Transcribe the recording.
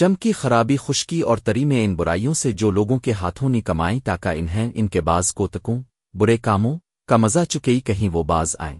چمکی خرابی خشکی اور تری میں ان برائیوں سے جو لوگوں کے ہاتھوں نے کمائیں تاکہ انہیں ان کے بعض کوتکوں، برے کاموں، کا مزہ چکئی کہیں وہ باز آئیں۔